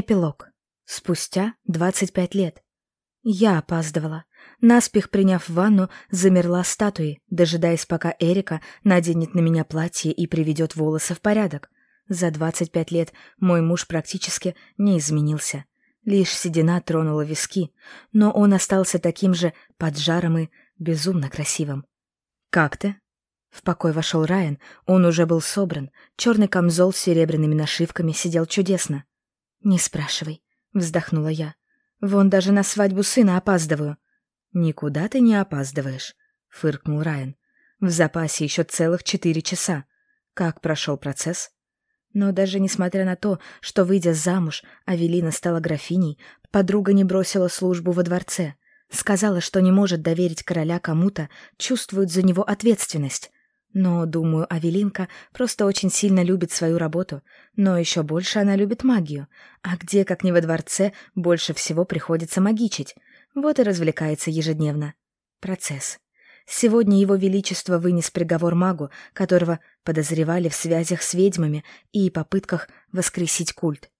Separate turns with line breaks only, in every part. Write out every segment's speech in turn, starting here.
Эпилог. Спустя 25 лет. Я опаздывала. Наспех приняв ванну, замерла статуей, дожидаясь, пока Эрика наденет на меня платье и приведет волосы в порядок. За 25 лет мой муж практически не изменился. Лишь седина тронула виски, но он остался таким же поджаром и безумно красивым. «Как ты?» В покой вошел Райан, он уже был собран, черный камзол с серебряными нашивками сидел чудесно. «Не спрашивай», — вздохнула я. «Вон даже на свадьбу сына опаздываю». «Никуда ты не опаздываешь», — фыркнул Райан. «В запасе еще целых четыре часа. Как прошел процесс?» Но даже несмотря на то, что, выйдя замуж, Авелина стала графиней, подруга не бросила службу во дворце. Сказала, что не может доверить короля кому-то, чувствует за него ответственность. Но, думаю, Авелинка просто очень сильно любит свою работу, но еще больше она любит магию. А где, как не во дворце, больше всего приходится магичить? Вот и развлекается ежедневно. Процесс. Сегодня его величество вынес приговор магу, которого подозревали в связях с ведьмами и попытках воскресить культ.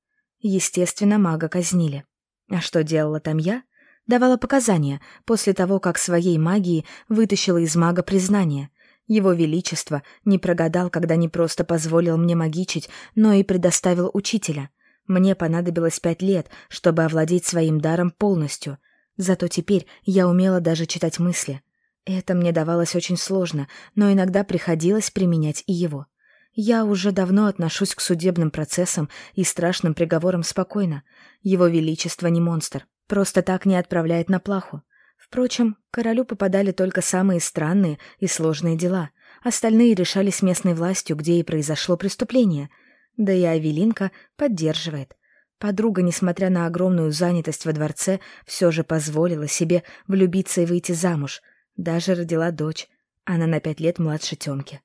Естественно, мага казнили. А что делала там я? Давала показания после того, как своей магией вытащила из мага признание. Его Величество не прогадал, когда не просто позволил мне магичить, но и предоставил учителя. Мне понадобилось пять лет, чтобы овладеть своим даром полностью. Зато теперь я умела даже читать мысли — это мне давалось очень сложно, но иногда приходилось применять и его. Я уже давно отношусь к судебным процессам и страшным приговорам спокойно. Его Величество не монстр, просто так не отправляет на плаху. Впрочем, королю попадали только самые странные и сложные дела. Остальные решались местной властью, где и произошло преступление. Да и Авелинка поддерживает. Подруга, несмотря на огромную занятость во дворце, все же позволила себе влюбиться и выйти замуж — даже родила дочь. Она на пять лет младше Тёмки.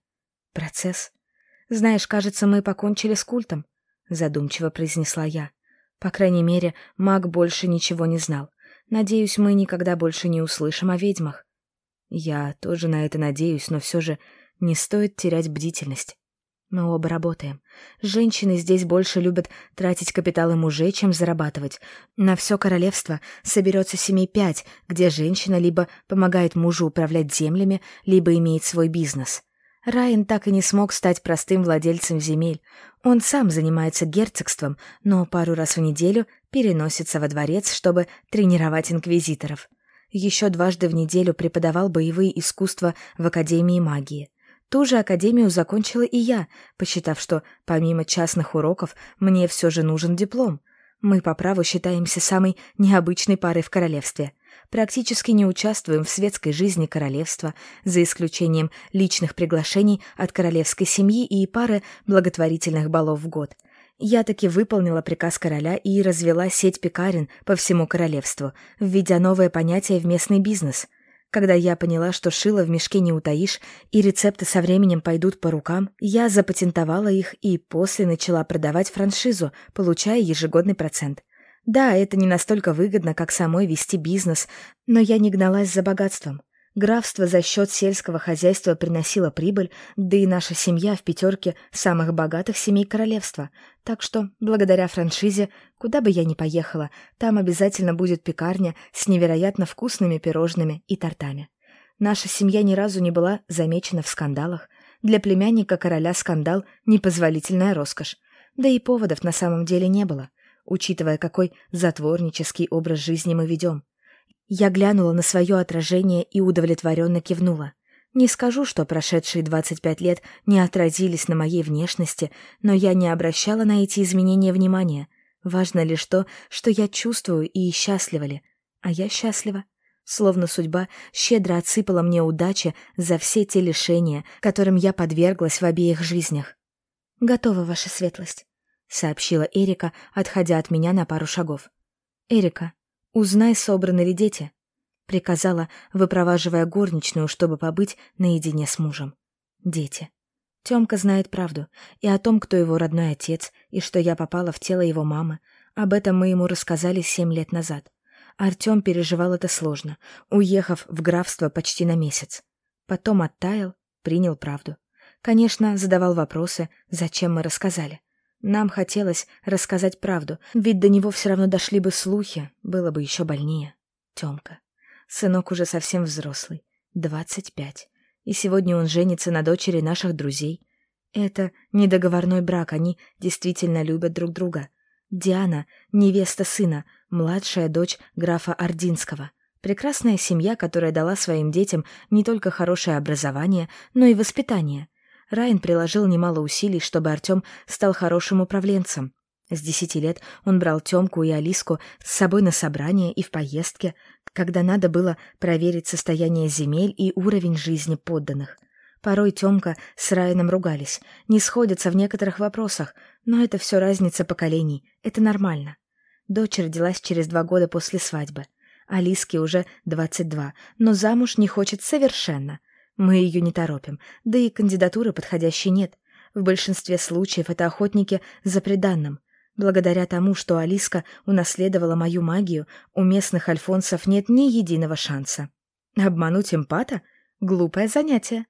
Процесс. Знаешь, кажется, мы покончили с культом, задумчиво произнесла я. По крайней мере, маг больше ничего не знал. Надеюсь, мы никогда больше не услышим о ведьмах. Я тоже на это надеюсь, но все же не стоит терять бдительность. Мы оба работаем. Женщины здесь больше любят тратить капиталы мужей, чем зарабатывать. На все королевство соберется семей пять, где женщина либо помогает мужу управлять землями, либо имеет свой бизнес. Райан так и не смог стать простым владельцем земель. Он сам занимается герцогством, но пару раз в неделю переносится во дворец, чтобы тренировать инквизиторов. Еще дважды в неделю преподавал боевые искусства в Академии магии. Ту же академию закончила и я, посчитав, что помимо частных уроков мне все же нужен диплом. Мы по праву считаемся самой необычной парой в королевстве. Практически не участвуем в светской жизни королевства, за исключением личных приглашений от королевской семьи и пары благотворительных балов в год. Я таки выполнила приказ короля и развела сеть пекарен по всему королевству, введя новое понятие в местный бизнес — когда я поняла, что шило в мешке не утаишь, и рецепты со временем пойдут по рукам, я запатентовала их и после начала продавать франшизу, получая ежегодный процент. Да, это не настолько выгодно, как самой вести бизнес, но я не гналась за богатством. Графство за счет сельского хозяйства приносило прибыль, да и наша семья в пятерке самых богатых семей королевства. Так что, благодаря франшизе, куда бы я ни поехала, там обязательно будет пекарня с невероятно вкусными пирожными и тортами. Наша семья ни разу не была замечена в скандалах. Для племянника короля скандал — непозволительная роскошь. Да и поводов на самом деле не было, учитывая, какой затворнический образ жизни мы ведем. Я глянула на свое отражение и удовлетворенно кивнула. Не скажу, что прошедшие 25 лет не отразились на моей внешности, но я не обращала на эти изменения внимания. Важно лишь то, что я чувствую и счастлива ли. А я счастлива. Словно судьба щедро отсыпала мне удачи за все те лишения, которым я подверглась в обеих жизнях. «Готова, ваша светлость», — сообщила Эрика, отходя от меня на пару шагов. «Эрика, «Узнай, собраны ли дети», — приказала, выпроваживая горничную, чтобы побыть наедине с мужем. «Дети». Тёмка знает правду и о том, кто его родной отец, и что я попала в тело его мамы. Об этом мы ему рассказали семь лет назад. Артём переживал это сложно, уехав в графство почти на месяц. Потом оттаял, принял правду. Конечно, задавал вопросы, зачем мы рассказали. Нам хотелось рассказать правду, ведь до него все равно дошли бы слухи, было бы еще больнее. Темка. Сынок уже совсем взрослый, двадцать пять. И сегодня он женится на дочери наших друзей. Это недоговорной брак, они действительно любят друг друга. Диана — невеста сына, младшая дочь графа Ординского. Прекрасная семья, которая дала своим детям не только хорошее образование, но и воспитание. Райан приложил немало усилий, чтобы Артем стал хорошим управленцем. С десяти лет он брал Тёмку и Алиску с собой на собрания и в поездки, когда надо было проверить состояние земель и уровень жизни подданных. Порой Тёмка с Райаном ругались, не сходятся в некоторых вопросах, но это все разница поколений, это нормально. Дочь родилась через два года после свадьбы. Алиске уже двадцать два, но замуж не хочет совершенно. Мы ее не торопим, да и кандидатуры подходящей нет. В большинстве случаев это охотники за приданным. Благодаря тому, что Алиска унаследовала мою магию, у местных альфонсов нет ни единого шанса. Обмануть эмпата — глупое занятие.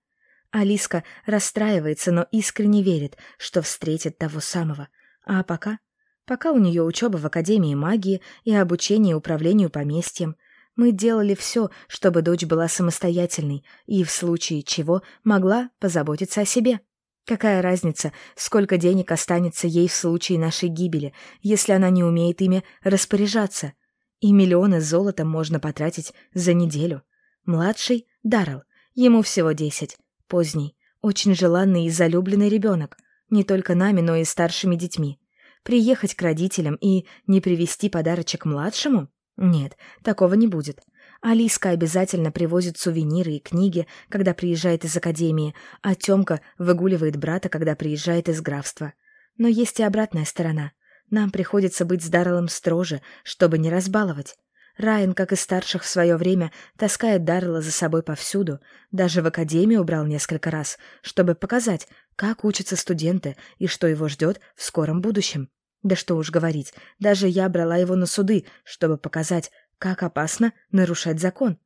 Алиска расстраивается, но искренне верит, что встретит того самого. А пока... Пока у нее учеба в Академии магии и обучение управлению поместьем. Мы делали все, чтобы дочь была самостоятельной и, в случае чего, могла позаботиться о себе. Какая разница, сколько денег останется ей в случае нашей гибели, если она не умеет ими распоряжаться? И миллионы золота можно потратить за неделю. Младший — Даррелл, ему всего десять. Поздний, очень желанный и залюбленный ребенок. Не только нами, но и старшими детьми. Приехать к родителям и не привезти подарочек младшему? Нет, такого не будет. Алиска обязательно привозит сувениры и книги, когда приезжает из академии, а Тёмка выгуливает брата, когда приезжает из графства. Но есть и обратная сторона. Нам приходится быть с Дарлом строже, чтобы не разбаловать. Райан, как и старших в свое время, таскает Даррела за собой повсюду, даже в академию убрал несколько раз, чтобы показать, как учатся студенты и что его ждет в скором будущем. Да что уж говорить, даже я брала его на суды, чтобы показать, как опасно нарушать закон.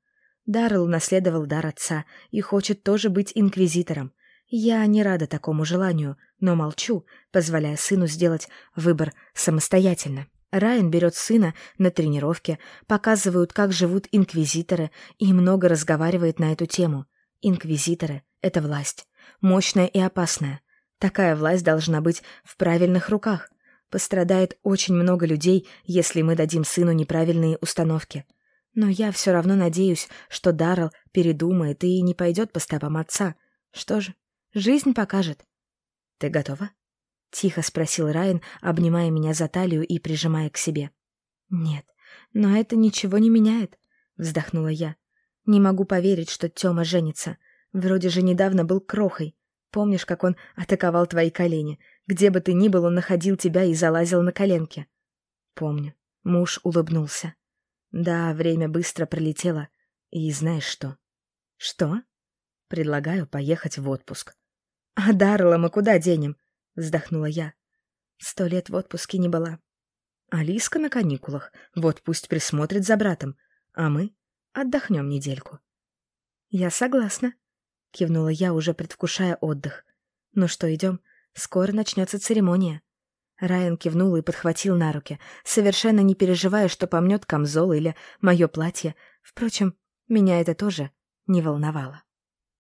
Даррелл наследовал дар отца и хочет тоже быть инквизитором. Я не рада такому желанию, но молчу, позволяя сыну сделать выбор самостоятельно. Райан берет сына на тренировке, показывают, как живут инквизиторы, и много разговаривает на эту тему. Инквизиторы — это власть. Мощная и опасная. Такая власть должна быть в правильных руках. Пострадает очень много людей, если мы дадим сыну неправильные установки. Но я все равно надеюсь, что Даррелл передумает и не пойдет по стопам отца. Что же, жизнь покажет. Ты готова? Тихо спросил Райан, обнимая меня за талию и прижимая к себе. Нет, но это ничего не меняет, вздохнула я. Не могу поверить, что Тёма женится. Вроде же недавно был крохой. Помнишь, как он атаковал твои колени? Где бы ты ни был, он находил тебя и залазил на коленки. Помню. Муж улыбнулся. Да, время быстро пролетело. И знаешь что? Что? Предлагаю поехать в отпуск. А Даррелла мы куда денем? Вздохнула я. Сто лет в отпуске не была. Алиска на каникулах. Вот пусть присмотрит за братом. А мы отдохнем недельку. Я согласна. Кивнула я, уже предвкушая отдых. Ну что, идем? Скоро начнется церемония. Райан кивнул и подхватил на руки, совершенно не переживая, что помнет камзол или мое платье. Впрочем, меня это тоже не волновало.